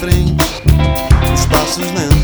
frente, os passos lentos.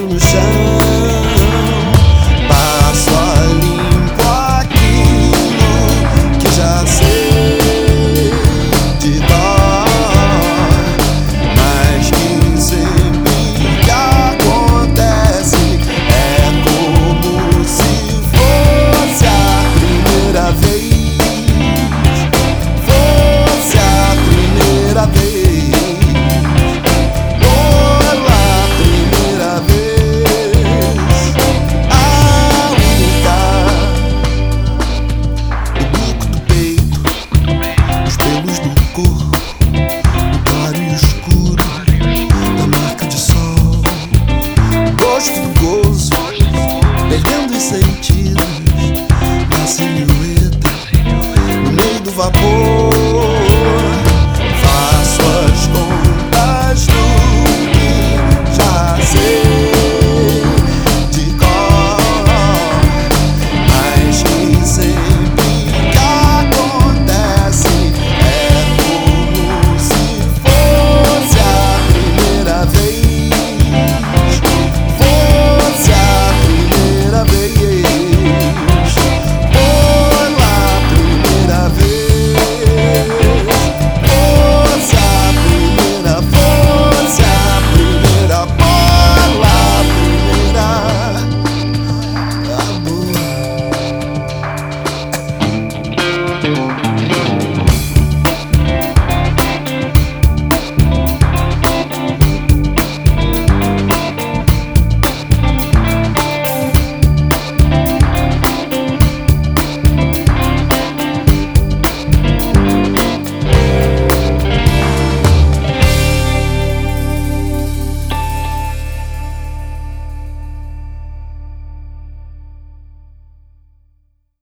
路上 gosto do gozo, perdendo os sentidos na silhueta, no meio do vapor.